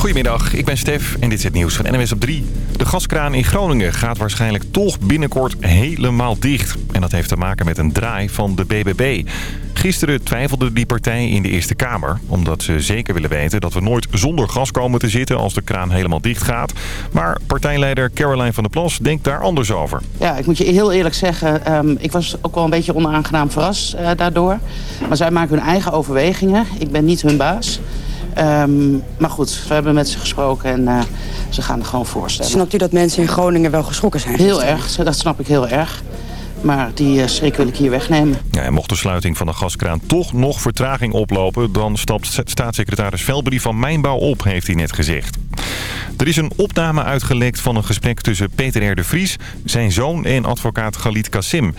Goedemiddag, ik ben Stef en dit is het nieuws van NMS op 3. De gaskraan in Groningen gaat waarschijnlijk toch binnenkort helemaal dicht. En dat heeft te maken met een draai van de BBB. Gisteren twijfelde die partij in de Eerste Kamer. Omdat ze zeker willen weten dat we nooit zonder gas komen te zitten als de kraan helemaal dicht gaat. Maar partijleider Caroline van der Plas denkt daar anders over. Ja, ik moet je heel eerlijk zeggen, ehm, ik was ook wel een beetje onaangenaam verrast uh, daardoor. Maar zij maken hun eigen overwegingen. Ik ben niet hun baas. Um, maar goed, we hebben met ze gesproken en uh, ze gaan er gewoon voorstellen. Snapt u dat mensen in Groningen wel geschrokken zijn? Heel erg, dat snap ik heel erg. Maar die uh, schrik wil ik hier wegnemen. Ja, en mocht de sluiting van de gaskraan toch nog vertraging oplopen... dan stapt staatssecretaris Velberi van Mijnbouw op, heeft hij net gezegd. Er is een opname uitgelekt van een gesprek tussen Peter R. de Vries... zijn zoon en advocaat Galit Kassim.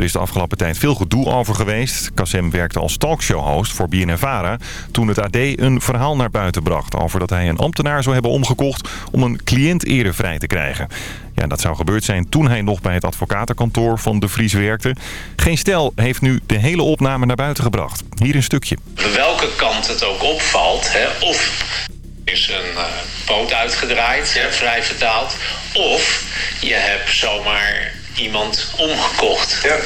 Er is de afgelopen tijd veel gedoe over geweest. Kassem werkte als talkshow-host voor BNNVARA... toen het AD een verhaal naar buiten bracht... over dat hij een ambtenaar zou hebben omgekocht... om een cliënt eerder vrij te krijgen. Ja, dat zou gebeurd zijn toen hij nog bij het advocatenkantoor van De Vries werkte. Geen stel heeft nu de hele opname naar buiten gebracht. Hier een stukje. Welke kant het ook opvalt, hè, of is een uh, poot uitgedraaid, vrij vertaald... of je hebt zomaar iemand omgekocht. Ja.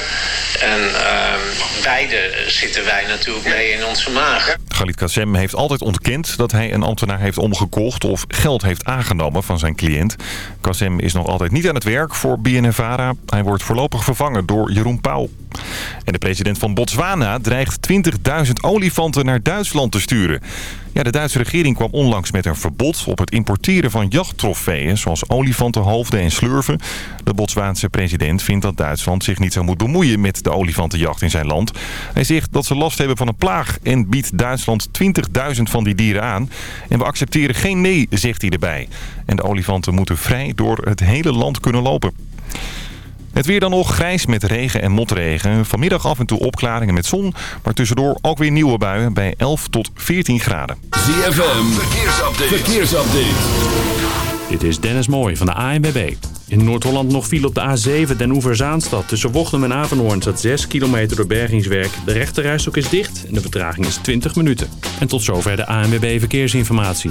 En uh, beide zitten wij natuurlijk mee in onze maag. Galit Kassem heeft altijd ontkend dat hij een ambtenaar heeft omgekocht... of geld heeft aangenomen van zijn cliënt. Kassem is nog altijd niet aan het werk voor BNNVARA. Hij wordt voorlopig vervangen door Jeroen Pauw. En de president van Botswana dreigt 20.000 olifanten naar Duitsland te sturen. Ja, de Duitse regering kwam onlangs met een verbod op het importeren van jachttrofeeën... zoals olifantenhoofden en slurven. De Botswaanse president vindt dat Duitsland zich niet zo moet bemoeien... met de olifantenjacht in zijn land. Hij zegt dat ze last hebben van een plaag en biedt Duitsland 20.000 van die dieren aan. En we accepteren geen nee, zegt hij erbij. En de olifanten moeten vrij door het hele land kunnen lopen. Het weer dan nog grijs met regen en motregen. Vanmiddag af en toe opklaringen met zon. Maar tussendoor ook weer nieuwe buien bij 11 tot 14 graden. ZFM, verkeersupdate. verkeersupdate. Dit is Dennis Mooij van de ANWB. In Noord-Holland nog viel op de A7 Den Oever-Zaanstad. Tussen Wochtem en Avenhoorn staat 6 kilometer door bergingswerk. De rechterrijstok is dicht en de vertraging is 20 minuten. En tot zover de ANWB Verkeersinformatie.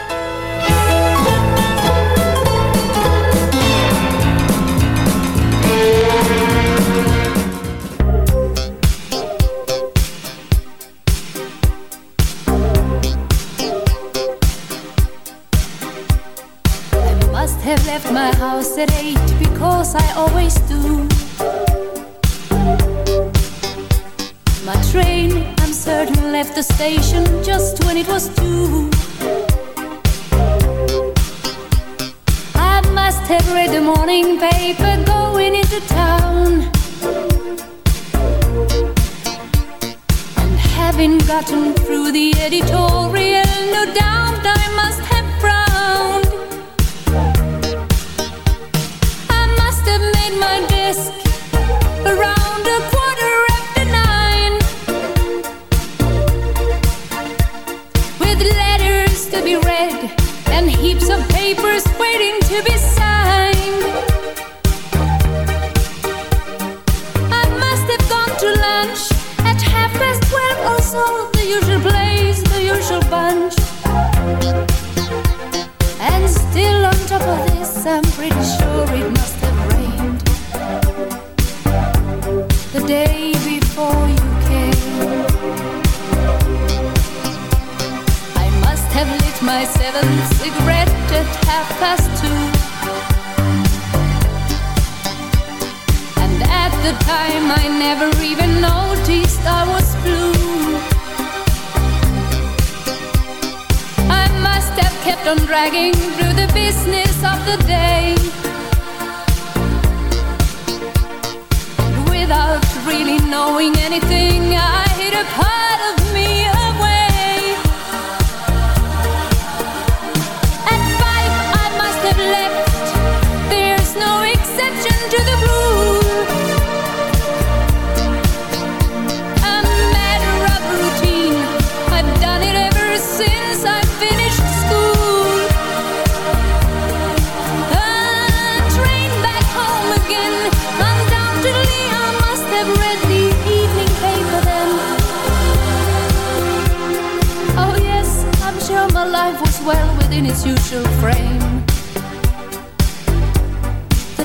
Station just when it was two. dragging through the business of the day. Without really knowing anything I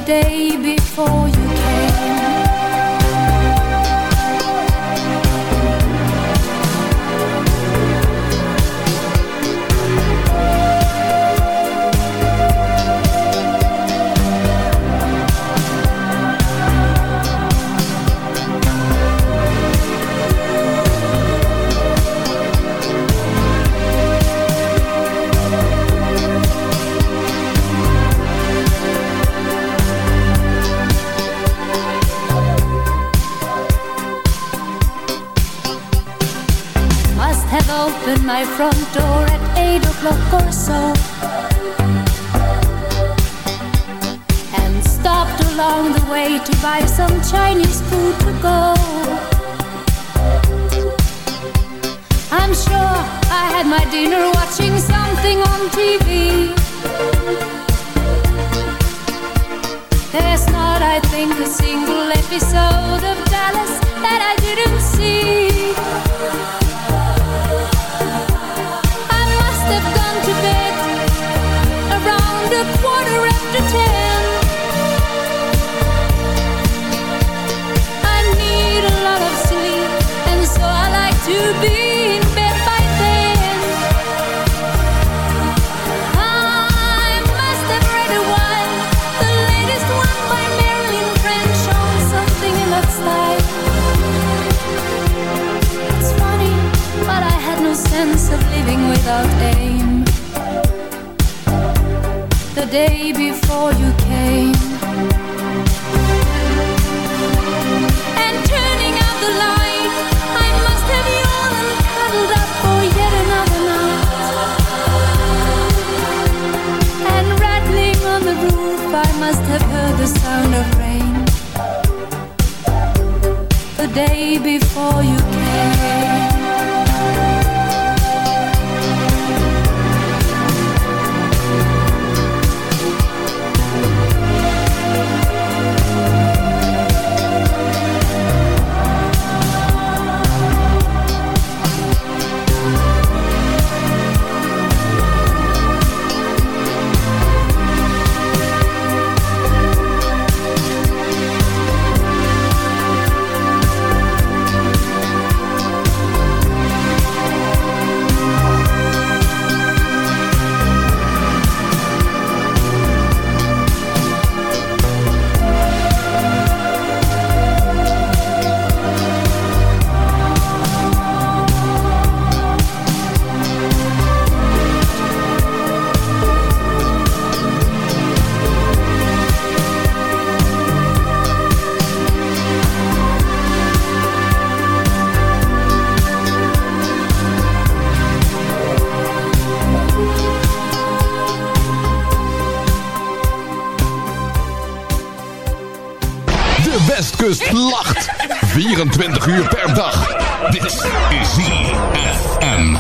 day before my front door at 8 o'clock or so. And stopped along the way to buy some Chinese food to go. I'm sure I had my dinner watching something on TV There's not, I think, a single episode of Dallas that I didn't see. kust lacht. 24 uur per dag. Dit is ZFM.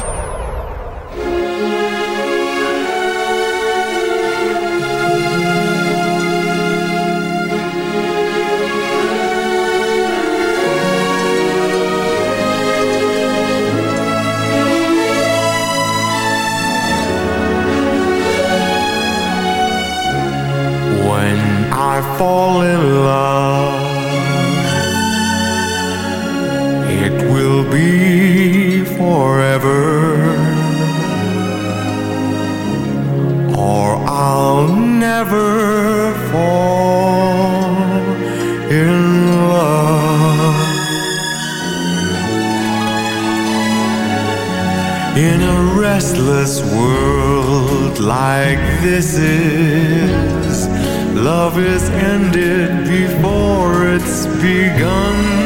I fall in love be forever, or I'll never fall in love. In a restless world like this is, love is ended before it's begun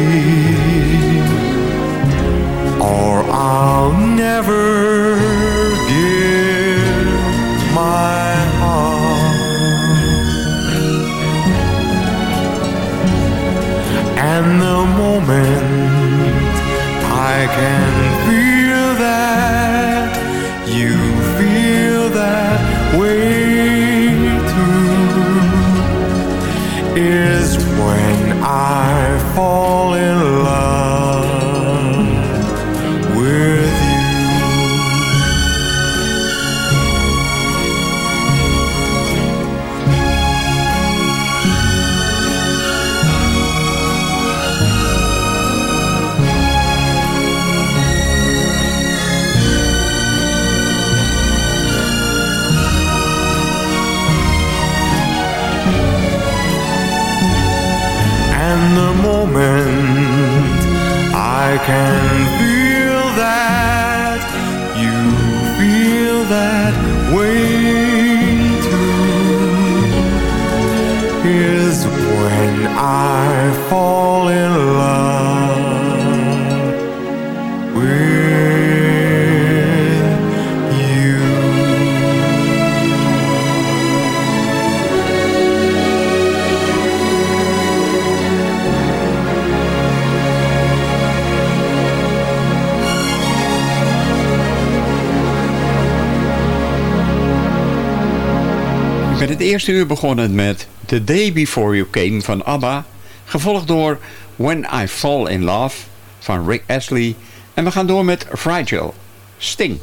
eerste begonnen met The Day Before You Came van ABBA... gevolgd door When I Fall In Love van Rick Astley... en we gaan door met Fragile, Sting.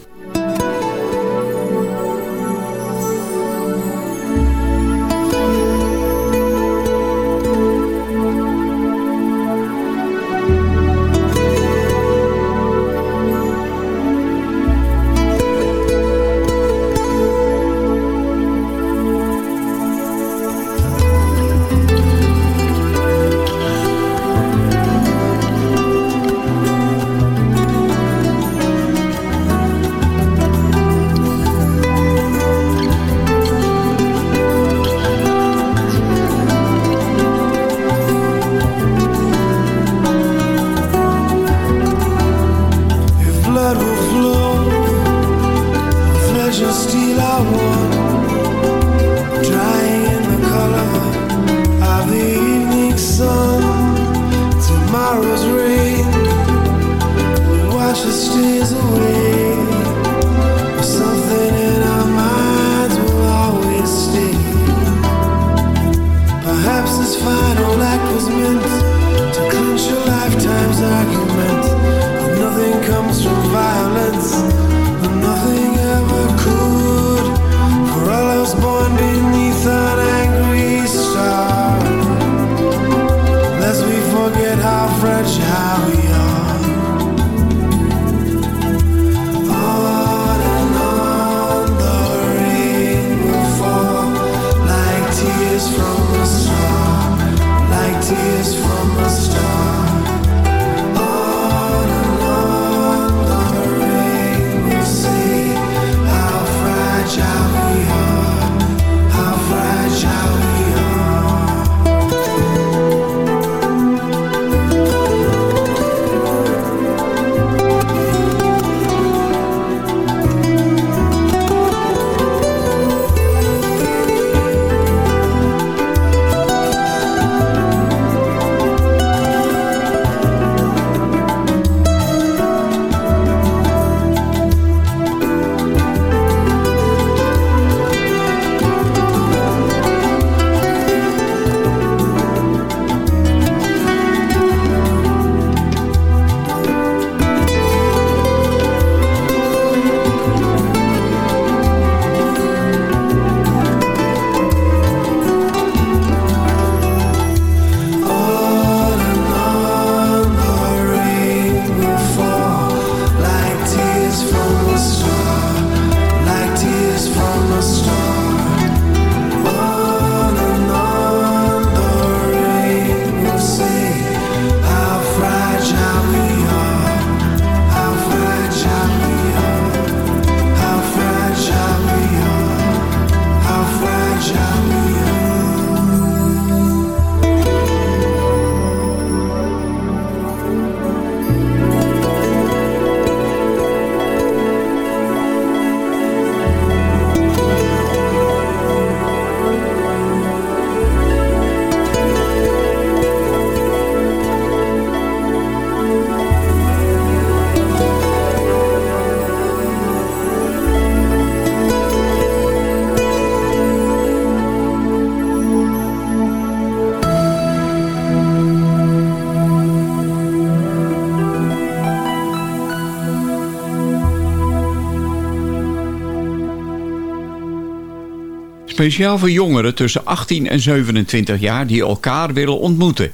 Speciaal voor jongeren tussen 18 en 27 jaar die elkaar willen ontmoeten.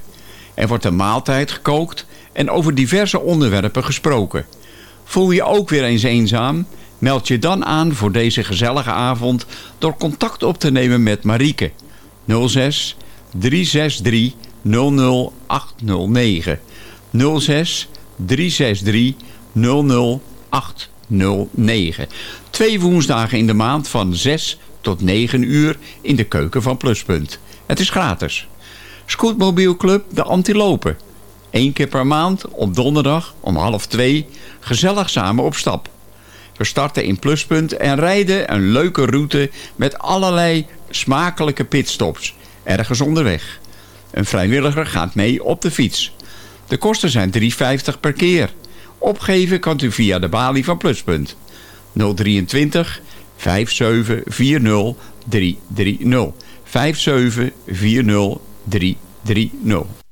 Er wordt een maaltijd gekookt en over diverse onderwerpen gesproken. Voel je ook weer eens eenzaam? Meld je dan aan voor deze gezellige avond door contact op te nemen met Marieke. 06 363 00809 06 363 00809 Twee woensdagen in de maand van 6 tot 9 uur in de keuken van Pluspunt. Het is gratis. Scootmobielclub De Antilopen. Eén keer per maand op donderdag om half twee gezellig samen op stap. We starten in Pluspunt en rijden een leuke route met allerlei smakelijke pitstops. Ergens onderweg. Een vrijwilliger gaat mee op de fiets. De kosten zijn 3,50 per keer. Opgeven kan u via de balie van Pluspunt. 023 5740 330.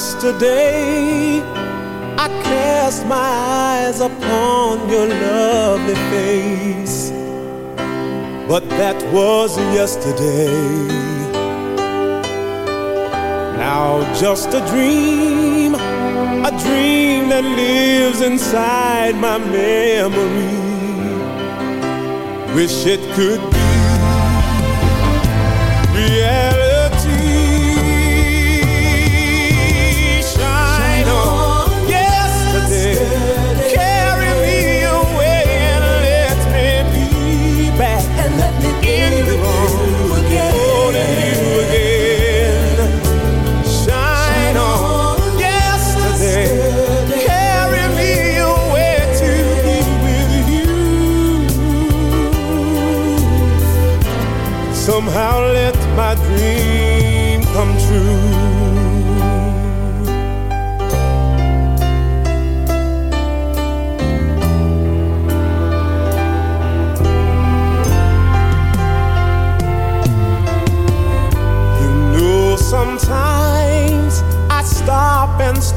Yesterday, I cast my eyes upon your lovely face. But that was yesterday. Now just a dream, a dream that lives inside my memory. Wish it could be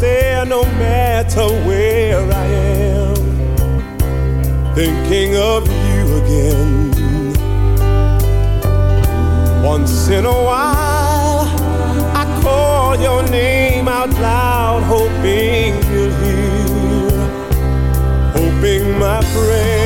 stare no matter where I am, thinking of you again. Once in a while, I call your name out loud, hoping you'll hear, hoping my prayer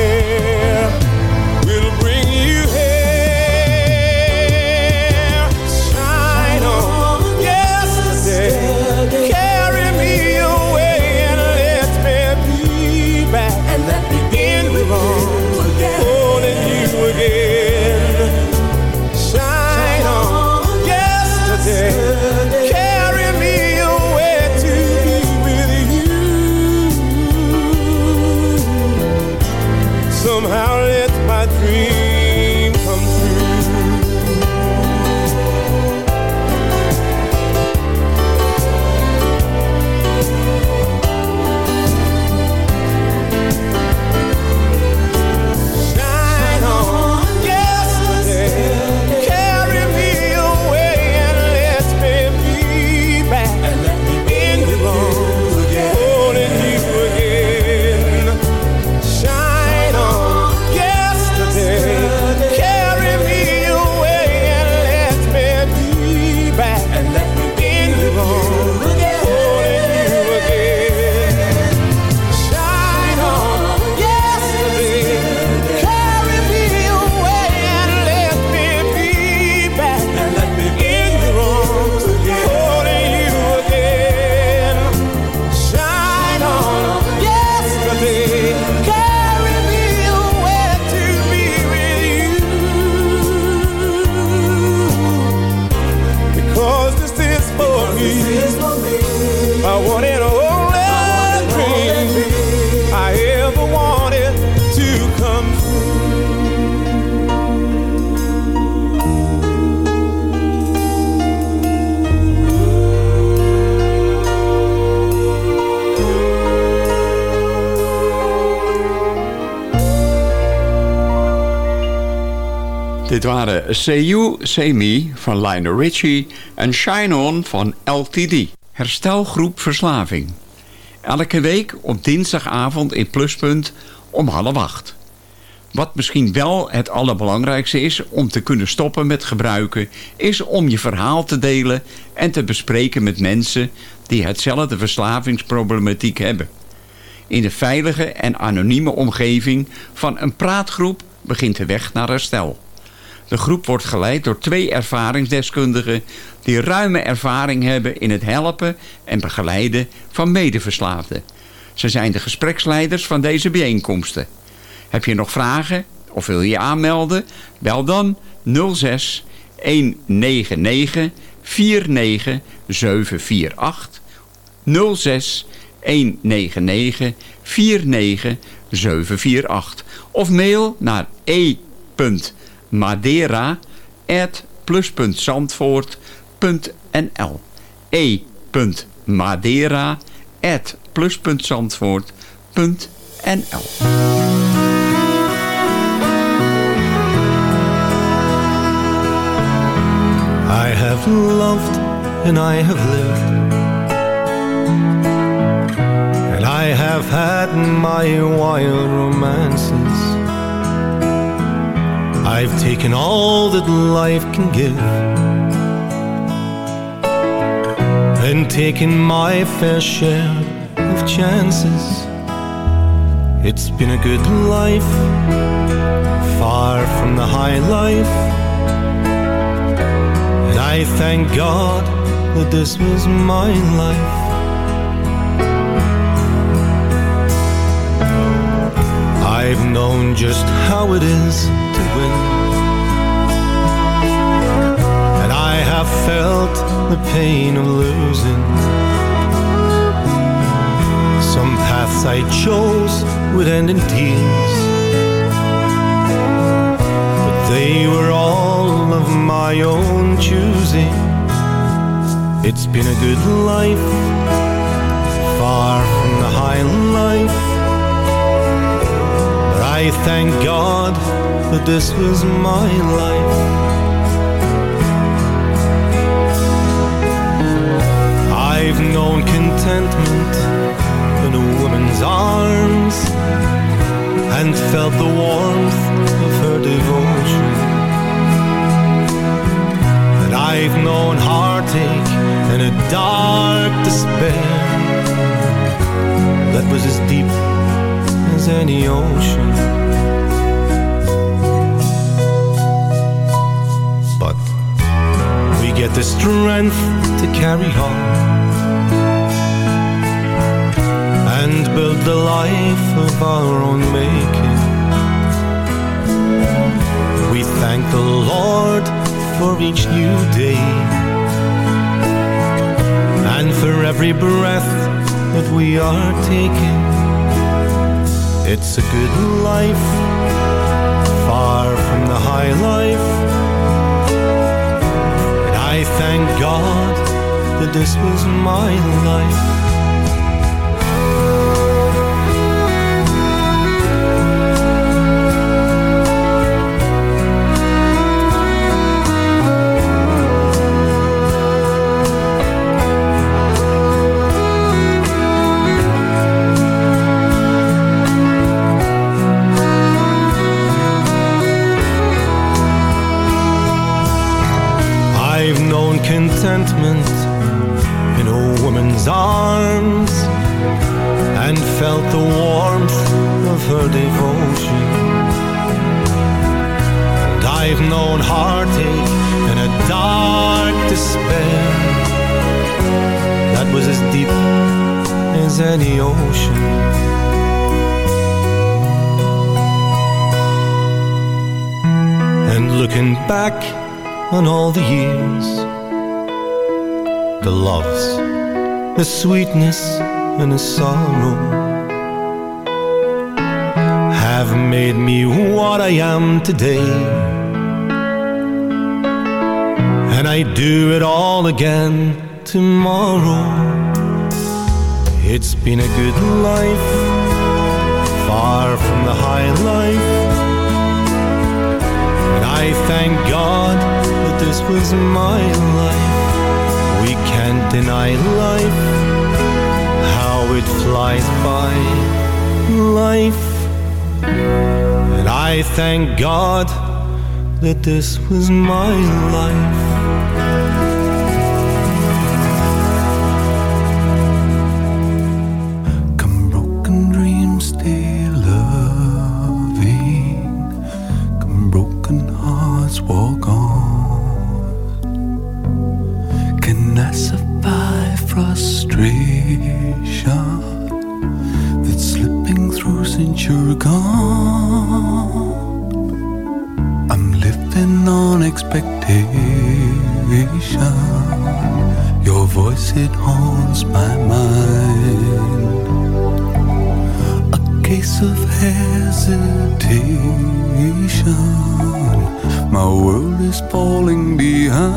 Say You, Say Me van Lionel Richie en Shine On van LTD. Herstelgroep Verslaving. Elke week op dinsdagavond in Pluspunt om half acht. Wat misschien wel het allerbelangrijkste is om te kunnen stoppen met gebruiken... is om je verhaal te delen en te bespreken met mensen... die hetzelfde verslavingsproblematiek hebben. In de veilige en anonieme omgeving van een praatgroep begint de weg naar herstel. De groep wordt geleid door twee ervaringsdeskundigen... die ruime ervaring hebben in het helpen en begeleiden van medeverslaafden. Ze zijn de gespreksleiders van deze bijeenkomsten. Heb je nog vragen of wil je aanmelden? Bel dan 06 199 49 748 06 199 49 748 of mail naar madeira at plus.zandvoort.nl e.madeira at plus.zandvoort.nl I have loved and I have lived. And I have had my wild romances I've taken all that life can give. And taken my fair share of chances. It's been a good life, far from the high life. And I thank God that this was my life. I've known just how it is to win. And I have felt the pain of losing. Some paths I chose would end in tears. But they were all of my own choosing. It's been a good life, far from the high life. I thank God that this was my life. I've known contentment in a woman's arms and felt the warmth of her devotion. And I've known heartache and a dark despair that was as deep any ocean. But we get the strength to carry on and build the life of our own making. We thank the Lord for each new day and for every breath that we are taking. It's a good life, far from the high life. And I thank God that this was my life. Her devotion. And I've known heartache and a dark despair that was as deep as any ocean. And looking back on all the years, the loves, the sweetness, and the sorrow have made me what I am today. And I'd do it all again tomorrow. It's been a good life, far from the high life. And I thank God that this was my life. We can't deny life, how it flies by. Life. And I thank God that this was my life.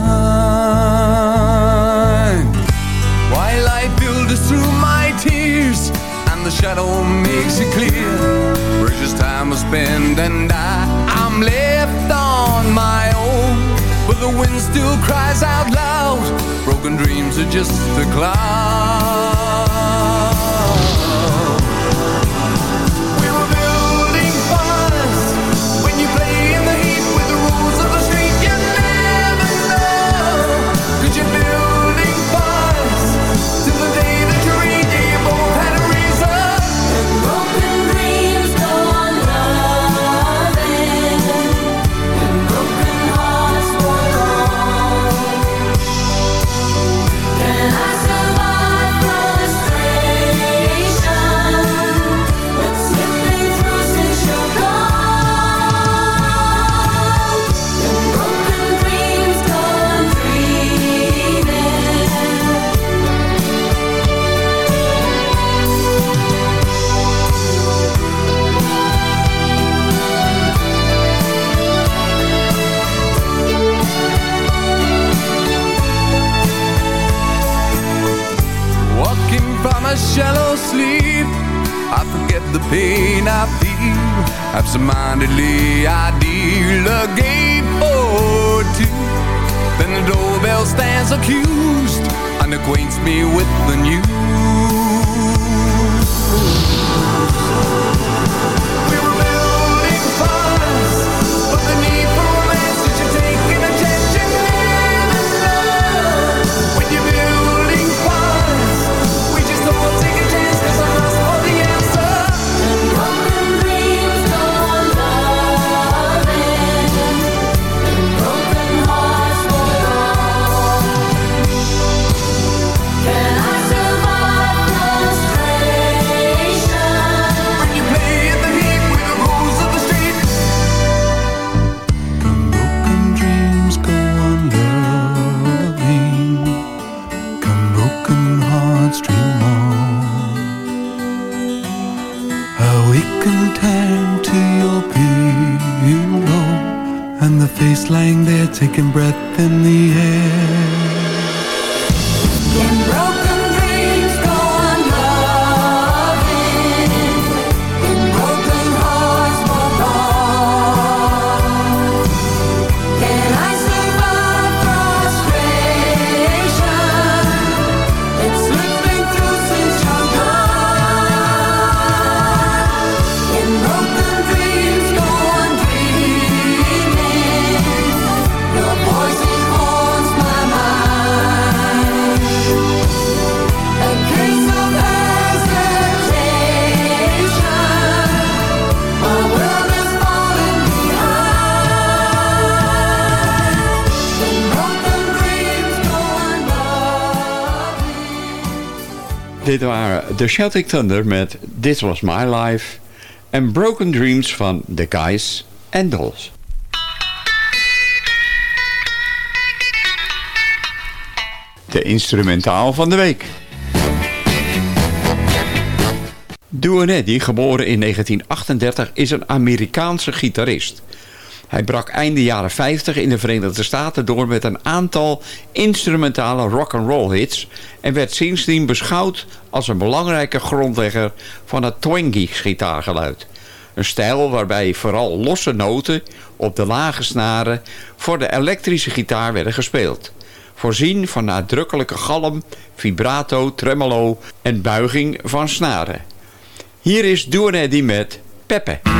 Behind. While I filters through my tears, and the shadow makes it clear. Precious time I spent and I, I'm left on my own. But the wind still cries out loud. Broken dreams are just a cloud. a shallow sleep. I forget the pain I feel. Absentmindedly I deal a game or two. Then the doorbell stands accused And acquaints me with the news. The Celtic Thunder met This Was My Life en Broken Dreams van The Guys and Dolls. De instrumentaal van de week. Duanetti, geboren in 1938, is een Amerikaanse gitarist. Hij brak einde jaren 50 in de Verenigde Staten door met een aantal instrumentale rock'n'roll hits en werd sindsdien beschouwd als een belangrijke grondlegger van het twangies gitaargeluid. Een stijl waarbij vooral losse noten op de lage snaren voor de elektrische gitaar werden gespeeld. Voorzien van nadrukkelijke galm, vibrato, tremolo en buiging van snaren. Hier is Duanetti met Peppe.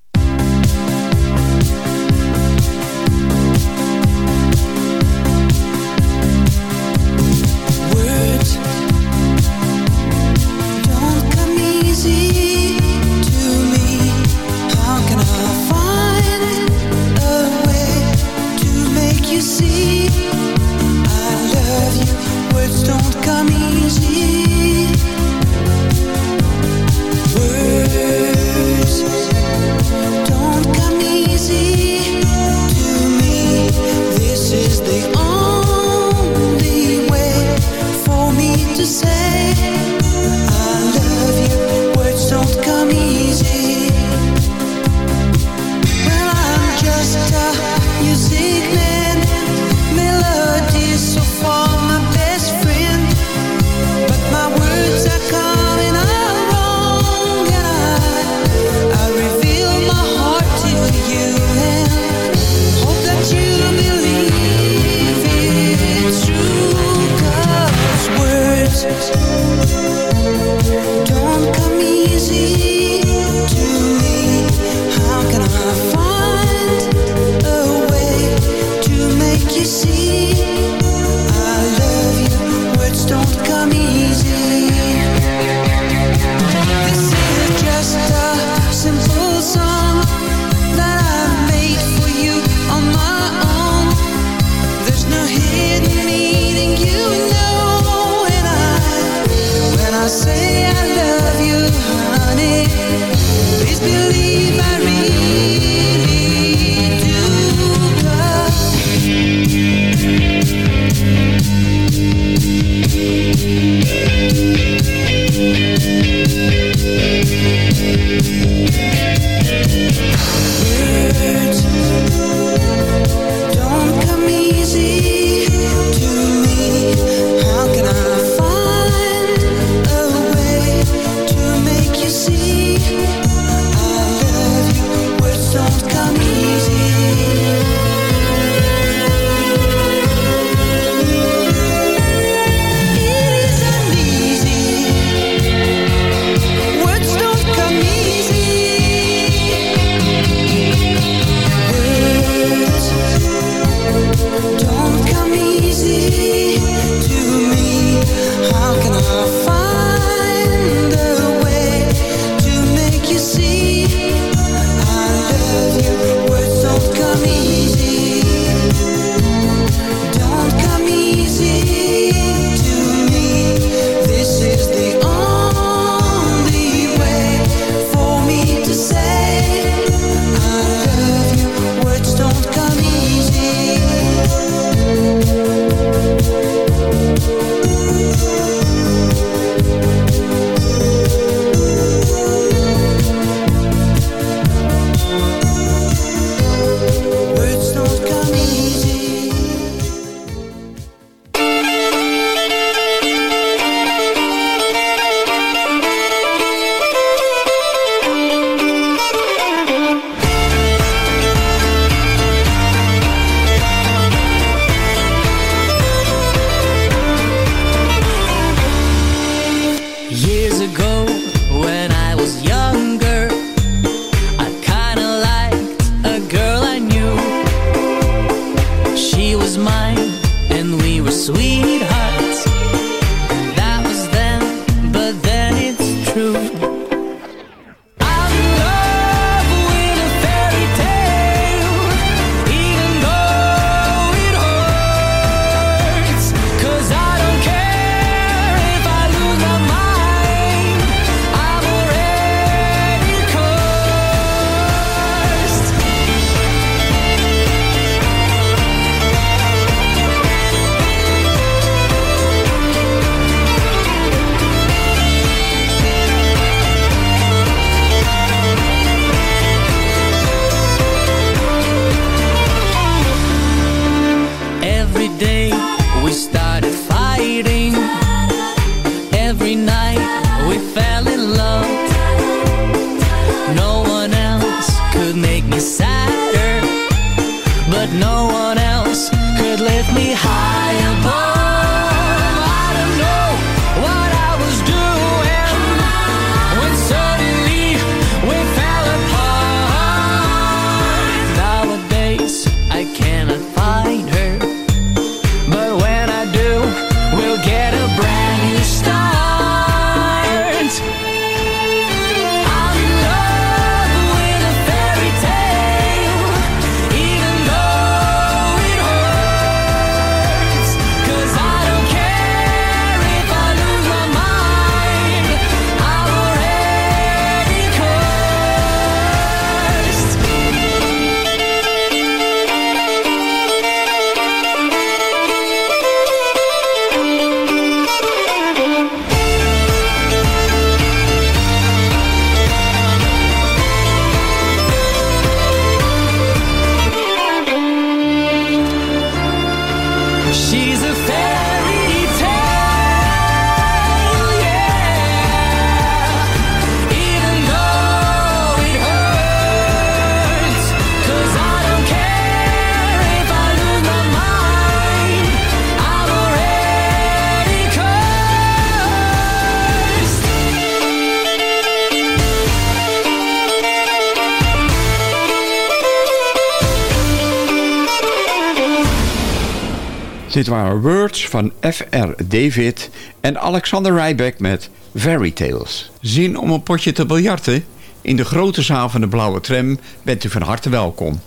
Words van F.R. David en Alexander Ryback met Fairy Tales. Zin om een potje te biljarten? In de grote zaal van de Blauwe Tram bent u van harte welkom.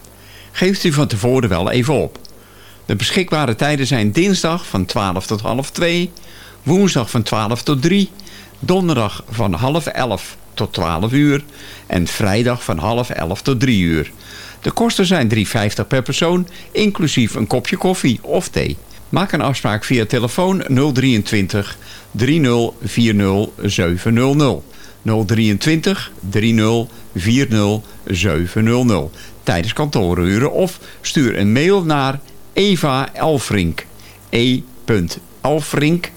Geeft u van tevoren wel even op. De beschikbare tijden zijn dinsdag van 12 tot half 2, woensdag van 12 tot 3, donderdag van half 11 tot 12 uur en vrijdag van half 11 tot 3 uur. De kosten zijn 3,50 per persoon, inclusief een kopje koffie of thee. Maak een afspraak via telefoon 023 3040 700. 023 3040 700 tijdens kantooruren of stuur een mail naar Eva Elfrink. e.elfrink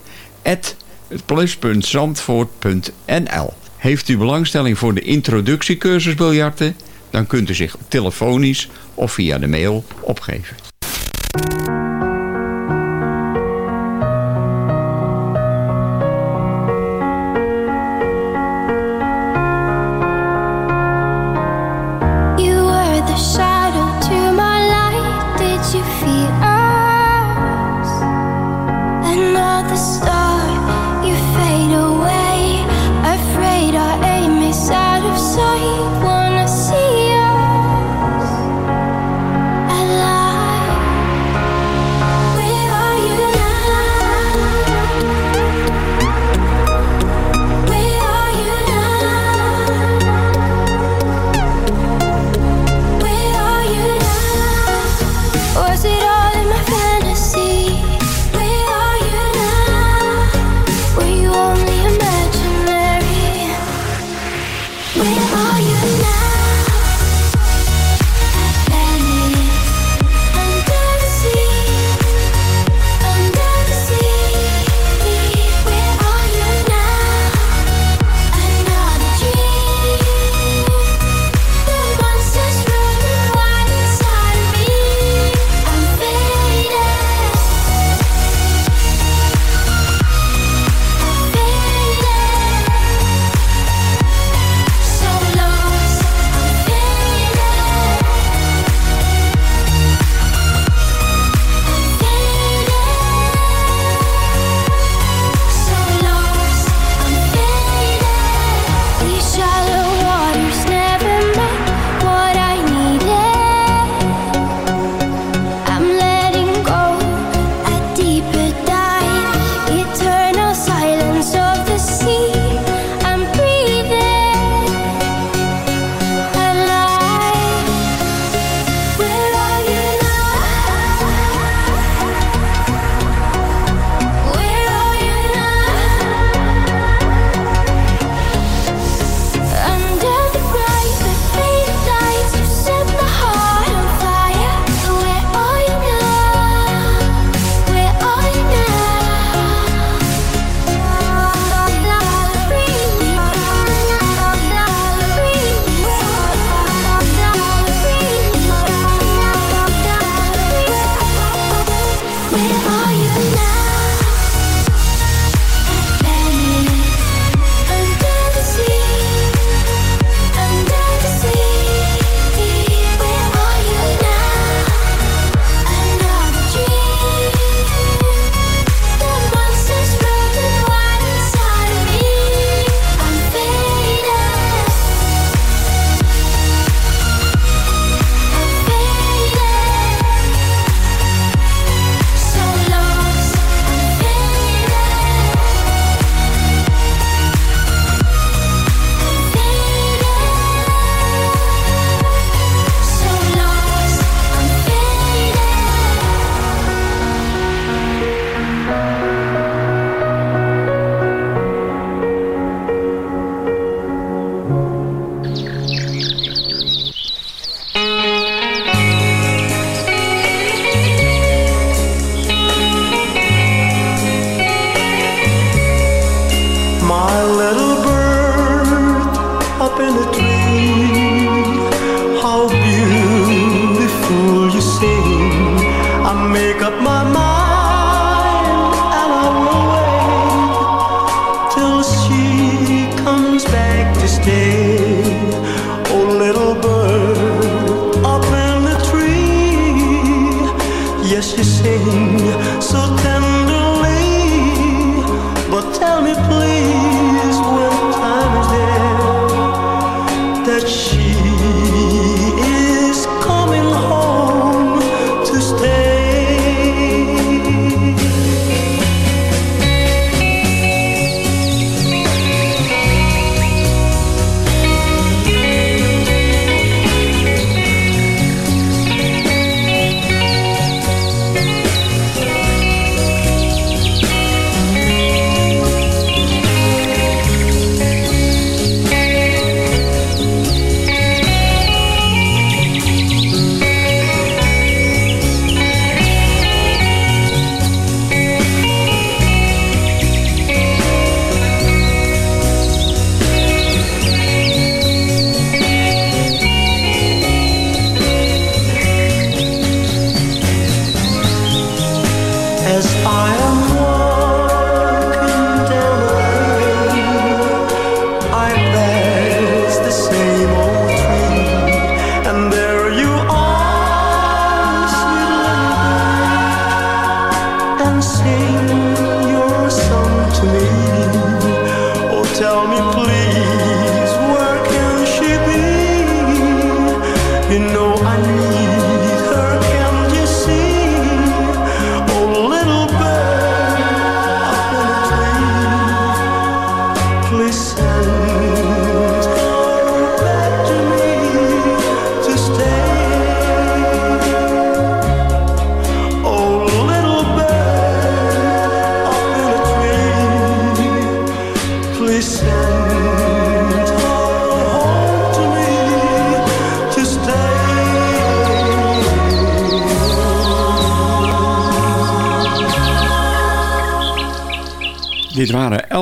plus.zandvoort.nl Heeft u belangstelling voor de introductiecursus biljarten? Dan kunt u zich telefonisch of via de mail opgeven.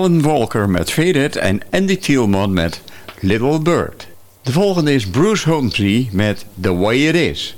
Alan Walker met Faded en Andy Thielman met Little Bird. De volgende is Bruce Hornsby met The Way It Is.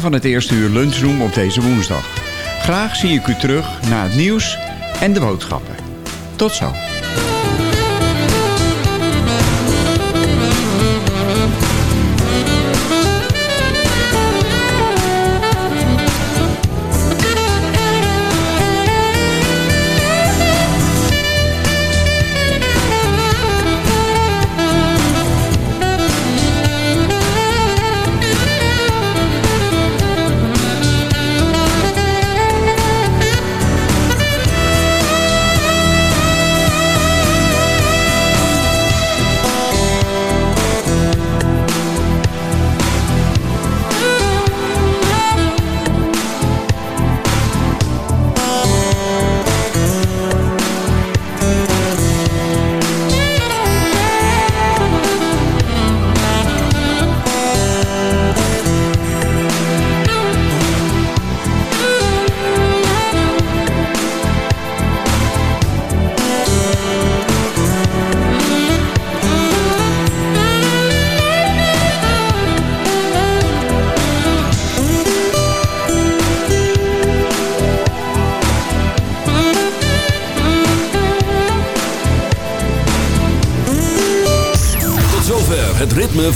Van het eerste uur lunchroom op deze woensdag. Graag zie ik u terug na het nieuws en de boodschappen. Tot zo.